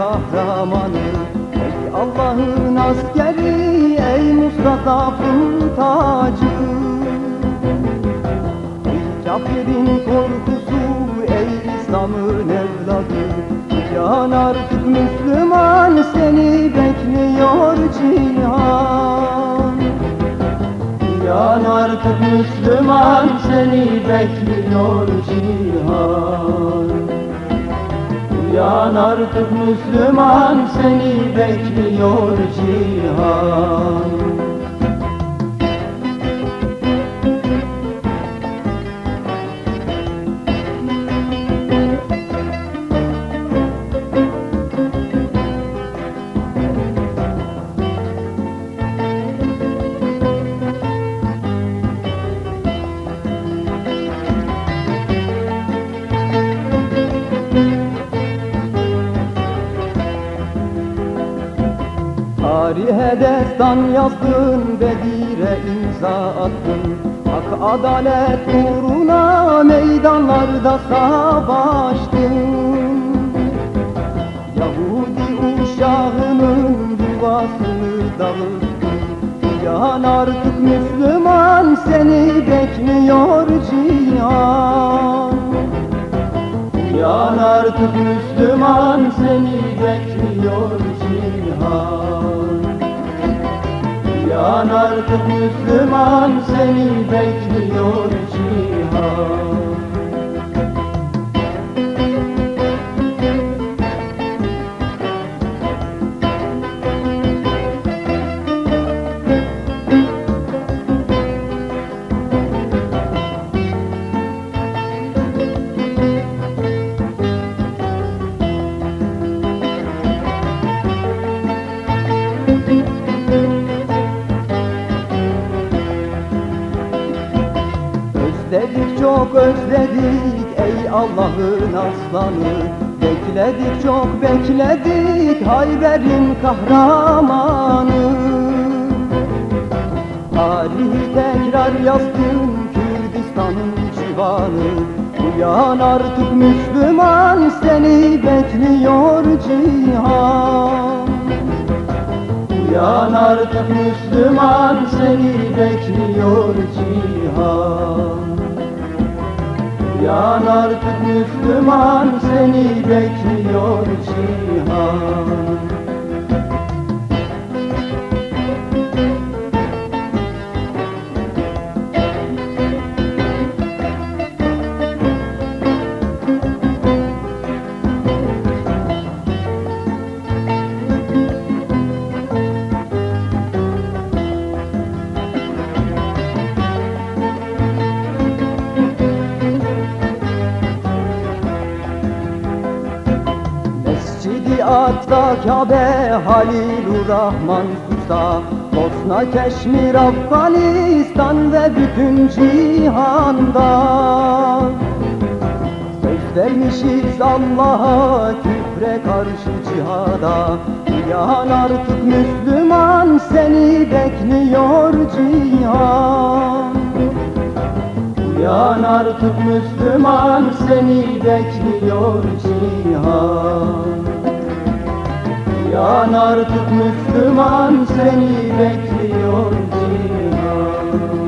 kahramanı. Ey Allah'ın askeri ey Mustafa'nın tacı Ey kafirin korkusu ey İslam'ın evladı. Yan artık Müslüman seni bekliyor cihan. Yan artık Müslüman seni bekliyor cihan Yan artık Müslüman seni bekliyor cihan Tarihe destan yazdın, Bedir'e imza attın. Hak adalet uğruna meydanlarda savaştın. Yahudi uşağının yuvasını dağıttın. Yan artık Müslüman seni bekliyor cihan. Yan artık Müslüman seni bekliyor cihan Yan artık Müslüman seni bekliyor cihan Özledik çok özledik ey Allah'ın aslanı. Bekledik çok bekledik Hayber'in kahramanı. Tarihi tekrar yazdın Kürdistan'ın civanı. Uyan artık Müslüman seni bekliyor cihan. Uyan artık Müslüman seni bekliyor cihan Uyan artık Müslüman seni bekliyor cihan Mescidi Aksa Kabe Halilur Rahman Kusa Bosna Keşmir Afganistan ve bütün cihanda. Söz vermişiz Allah'a küfre karşı cihada. Uyan artık Müslüman seni bekliyor cihan. Uyan artık Müslüman seni bekliyor cihan Yan artık Müslüman seni bekliyor dinan